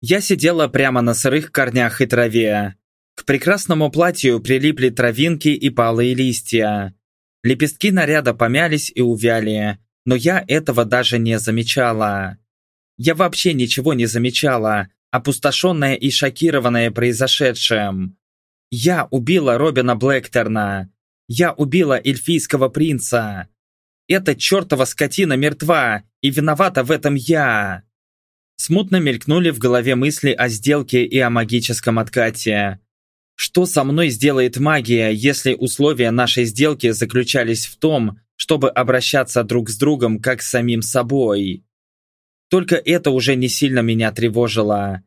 Я сидела прямо на сырых корнях и траве. К прекрасному платью прилипли травинки и палые листья. Лепестки наряда помялись и увяли, но я этого даже не замечала. Я вообще ничего не замечала, опустошенная и шокированная произошедшим. Я убила Робина Блэктерна. Я убила эльфийского принца. Эта чертова скотина мертва, и виновата в этом я. Смутно мелькнули в голове мысли о сделке и о магическом откате. Что со мной сделает магия, если условия нашей сделки заключались в том, чтобы обращаться друг с другом как с самим собой? Только это уже не сильно меня тревожило.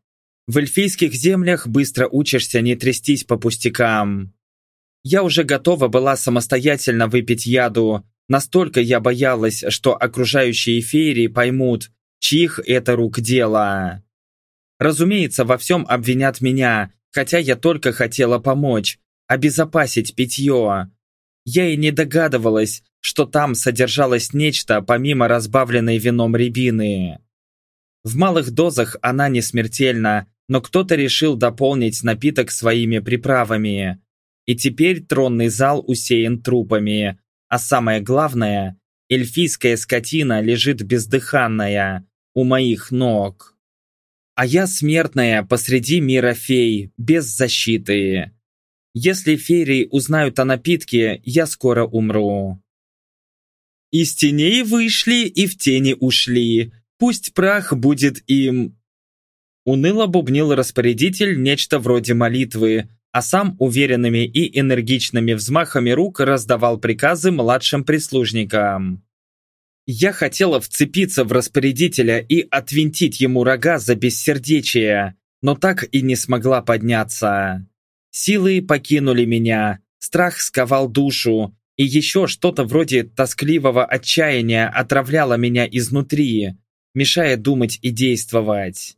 В эльфийских землях быстро учишься не трястись по пустякам. Я уже готова была самостоятельно выпить яду, настолько я боялась, что окружающие феерии поймут, чьих это рук дело. Разумеется, во всем обвинят меня, хотя я только хотела помочь, обезопасить питье. Я и не догадывалась, что там содержалось нечто помимо разбавленной вином рябины. В малых дозах она не смертельна, но кто-то решил дополнить напиток своими приправами. И теперь тронный зал усеян трупами, а самое главное, эльфийская скотина лежит бездыханная у моих ног. А я смертная посреди мира фей, без защиты. Если феи узнают о напитке, я скоро умру. Из теней вышли и в тени ушли, пусть прах будет им. Уныло бубнил распорядитель нечто вроде молитвы, а сам уверенными и энергичными взмахами рук раздавал приказы младшим прислужникам. Я хотела вцепиться в распорядителя и отвинтить ему рога за бессердечие, но так и не смогла подняться. Силы покинули меня, страх сковал душу, и еще что-то вроде тоскливого отчаяния отравляло меня изнутри, мешая думать и действовать.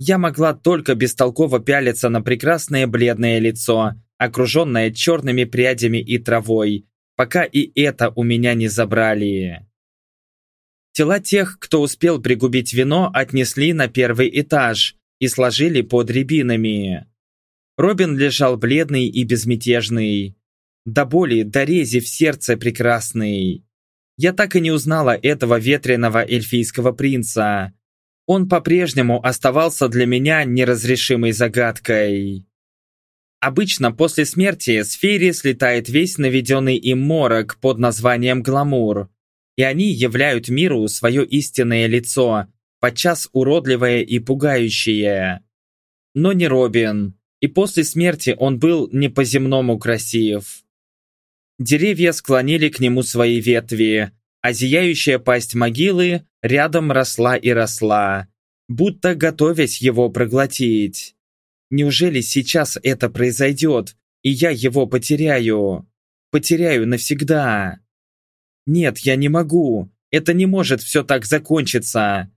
Я могла только бестолково пялиться на прекрасное бледное лицо, окруженное черными прядями и травой, пока и это у меня не забрали. Тела тех, кто успел пригубить вино, отнесли на первый этаж и сложили под рябинами. Робин лежал бледный и безмятежный. До боли, до рези в сердце прекрасный. Я так и не узнала этого ветреного эльфийского принца. Он по-прежнему оставался для меня неразрешимой загадкой. Обычно после смерти с Фейри слетает весь наведенный им морок под названием «Гламур», и они являют миру свое истинное лицо, подчас уродливое и пугающее. Но не Робин, и после смерти он был не по-земному красив. Деревья склонили к нему свои ветви, а зияющая пасть могилы рядом росла и росла, будто готовясь его проглотить. Неужели сейчас это произойдет, и я его потеряю? Потеряю навсегда. Нет, я не могу. Это не может все так закончиться.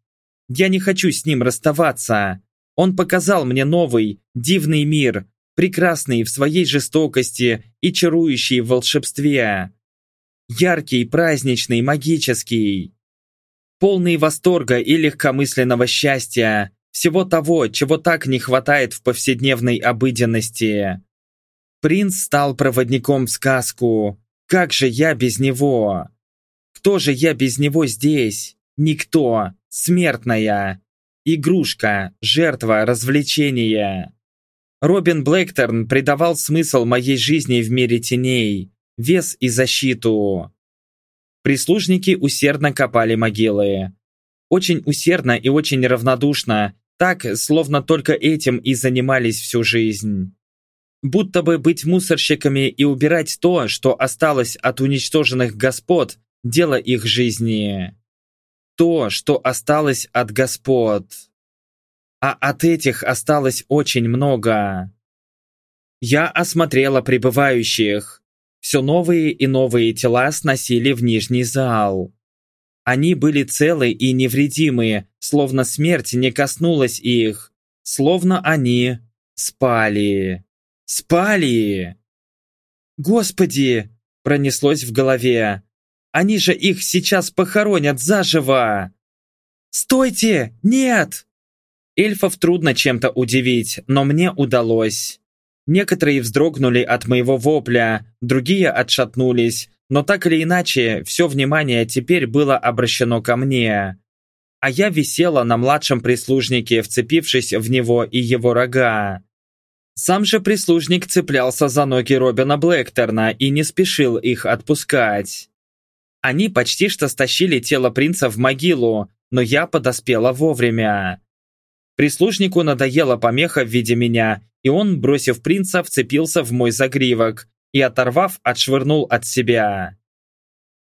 Я не хочу с ним расставаться. Он показал мне новый, дивный мир, прекрасный в своей жестокости и чарующий в волшебстве. Яркий, праздничный, магический. Полный восторга и легкомысленного счастья, всего того, чего так не хватает в повседневной обыденности. Принц стал проводником в сказку. Как же я без него? Кто же я без него здесь? Никто. Смертная. Игрушка, жертва, развлечение. Робин Блэкторн придавал смысл моей жизни в мире теней, вес и защиту. Прислужники усердно копали могилы. Очень усердно и очень равнодушно, так, словно только этим и занимались всю жизнь. Будто бы быть мусорщиками и убирать то, что осталось от уничтоженных господ, дело их жизни. То, что осталось от господ. А от этих осталось очень много. Я осмотрела прибывающих. Все новые и новые тела сносили в нижний зал. Они были целы и невредимы, словно смерть не коснулась их, словно они спали. Спали! Господи! Пронеслось в голове. Они же их сейчас похоронят заживо! «Стойте! Нет!» Эльфов трудно чем-то удивить, но мне удалось. Некоторые вздрогнули от моего вопля, другие отшатнулись, но так или иначе, все внимание теперь было обращено ко мне. А я висела на младшем прислужнике, вцепившись в него и его рога. Сам же прислужник цеплялся за ноги Робина Блэкторна и не спешил их отпускать. Они почти что стащили тело принца в могилу, но я подоспела вовремя. Прислужнику надоела помеха в виде меня, и он, бросив принца, вцепился в мой загривок и, оторвав, отшвырнул от себя.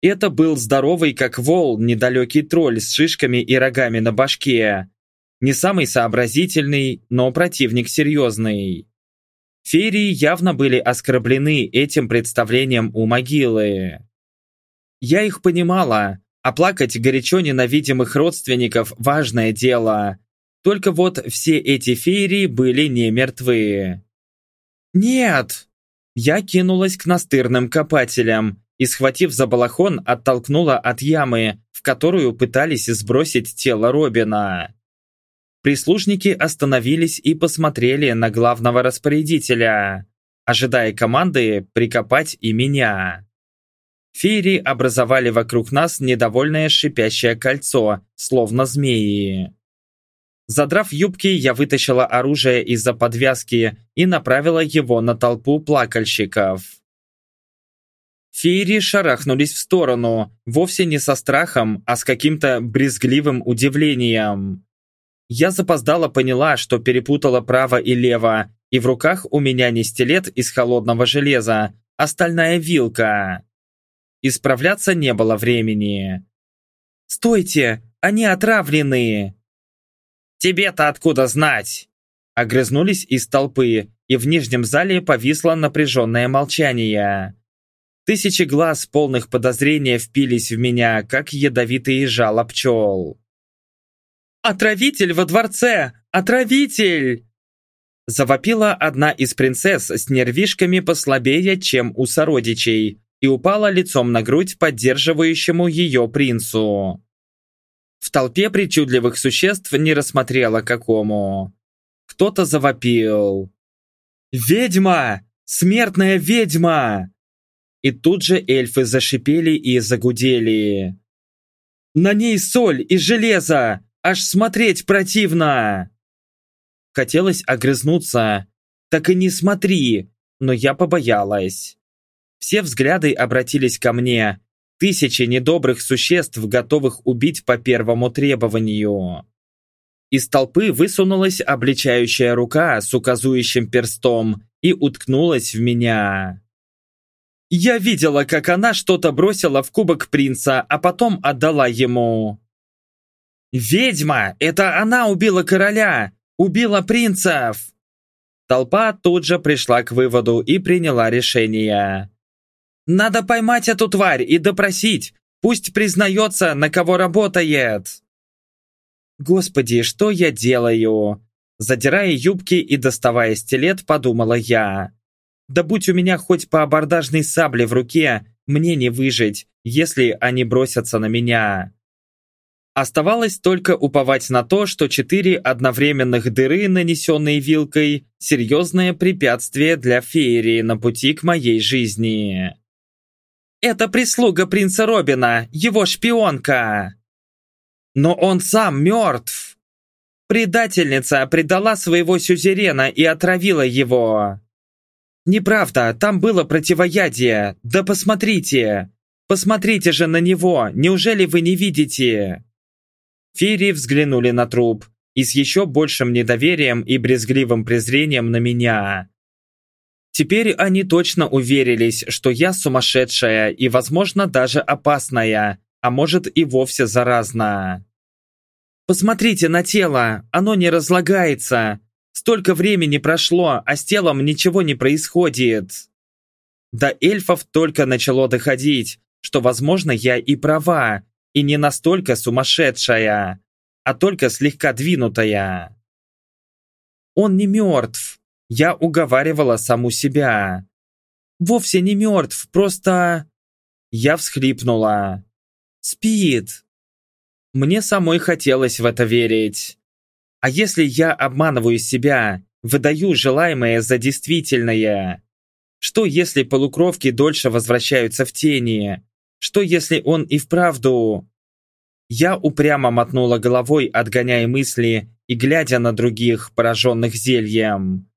Это был здоровый, как вол, недалекий тролль с шишками и рогами на башке. Не самый сообразительный, но противник серьезный. Ферии явно были оскорблены этим представлением у могилы. Я их понимала, а плакать горячо ненавидимых родственников – важное дело. Только вот все эти феерии были не мертвы. «Нет!» Я кинулась к настырным копателям и, схватив за балахон, оттолкнула от ямы, в которую пытались сбросить тело Робина. Прислужники остановились и посмотрели на главного распорядителя, ожидая команды прикопать и меня. Феери образовали вокруг нас недовольное шипящее кольцо, словно змеи. Задрав юбки, я вытащила оружие из-за подвязки и направила его на толпу плакальщиков. Феери шарахнулись в сторону, вовсе не со страхом, а с каким-то брезгливым удивлением. Я запоздала поняла, что перепутала право и лево, и в руках у меня не стилет из холодного железа, а стальная вилка. Исправляться не было времени. «Стойте! Они отравлены!» «Тебе-то откуда знать?» Огрызнулись из толпы, и в нижнем зале повисло напряженное молчание. Тысячи глаз, полных подозрения, впились в меня, как ядовитые жало пчел. «Отравитель во дворце! Отравитель!» Завопила одна из принцесс с нервишками послабее, чем у сородичей, и упала лицом на грудь поддерживающему ее принцу. В толпе причудливых существ не рассмотрела какому. Кто-то завопил. «Ведьма! Смертная ведьма!» И тут же эльфы зашипели и загудели. «На ней соль и железо! Аж смотреть противно!» Хотелось огрызнуться. «Так и не смотри!» Но я побоялась. Все взгляды обратились ко мне. Тысячи недобрых существ, готовых убить по первому требованию. Из толпы высунулась обличающая рука с указующим перстом и уткнулась в меня. Я видела, как она что-то бросила в кубок принца, а потом отдала ему. «Ведьма! Это она убила короля! Убила принцев!» Толпа тут же пришла к выводу и приняла решение. «Надо поймать эту тварь и допросить! Пусть признается, на кого работает!» «Господи, что я делаю?» Задирая юбки и доставая стилет, подумала я. «Да будь у меня хоть по абордажной сабле в руке, мне не выжить, если они бросятся на меня». Оставалось только уповать на то, что четыре одновременных дыры, нанесенные вилкой, серьезное препятствие для феерии на пути к моей жизни. «Это прислуга принца Робина, его шпионка!» «Но он сам мертв!» Предательница предала своего сюзерена и отравила его. «Неправда, там было противоядие, да посмотрите! Посмотрите же на него, неужели вы не видите?» Феи взглянули на труп и с еще большим недоверием и брезгливым презрением на меня. Теперь они точно уверились, что я сумасшедшая и, возможно, даже опасная, а может и вовсе заразная. «Посмотрите на тело, оно не разлагается. Столько времени прошло, а с телом ничего не происходит». До эльфов только начало доходить, что, возможно, я и права, и не настолько сумасшедшая, а только слегка двинутая. Он не мертв. Я уговаривала саму себя. Вовсе не мертв, просто... Я всхлипнула. Спит. Мне самой хотелось в это верить. А если я обманываю себя, выдаю желаемое за действительное? Что если полукровки дольше возвращаются в тени? Что если он и вправду... Я упрямо мотнула головой, отгоняя мысли и глядя на других, пораженных зельем.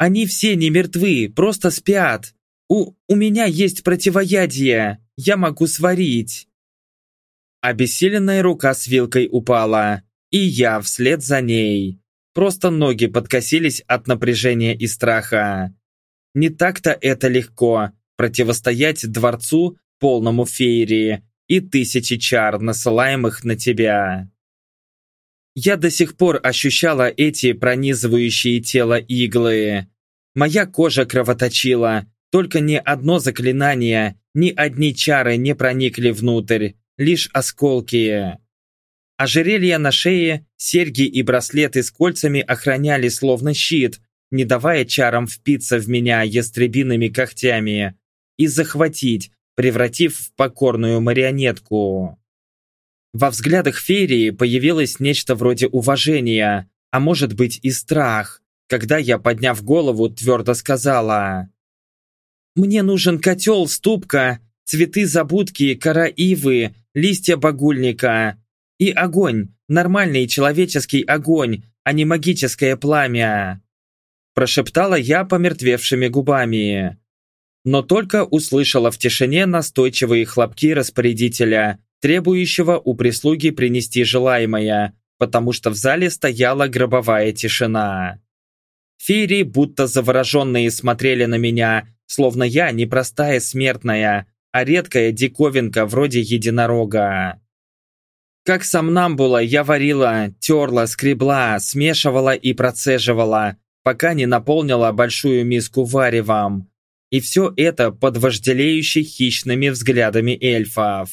Они все не мертвы, просто спят. У, у меня есть противоядие, я могу сварить. Обессиленная рука с вилкой упала, и я вслед за ней. Просто ноги подкосились от напряжения и страха. Не так-то это легко противостоять дворцу, полному феерии, и тысячи чар, насылаемых на тебя. Я до сих пор ощущала эти пронизывающие тело иглы. Моя кожа кровоточила, только ни одно заклинание, ни одни чары не проникли внутрь, лишь осколки. Ожерелья на шее, серьги и браслеты с кольцами охраняли словно щит, не давая чарам впиться в меня ястребиными когтями и захватить, превратив в покорную марионетку. Во взглядах Ферии появилось нечто вроде уважения, а может быть и страх, когда я, подняв голову, твердо сказала «Мне нужен котел, ступка, цветы забудки, кора ивы, листья багульника и огонь, нормальный человеческий огонь, а не магическое пламя!» Прошептала я помертвевшими губами. Но только услышала в тишине настойчивые хлопки распорядителя, требующего у прислуги принести желаемое, потому что в зале стояла гробовая тишина. Феери, будто завороженные, смотрели на меня, словно я не простая смертная, а редкая диковинка вроде единорога. Как сомнамбула я варила, терла, скребла, смешивала и процеживала, пока не наполнила большую миску варевом. И все это под вожделеющей хищными взглядами эльфов.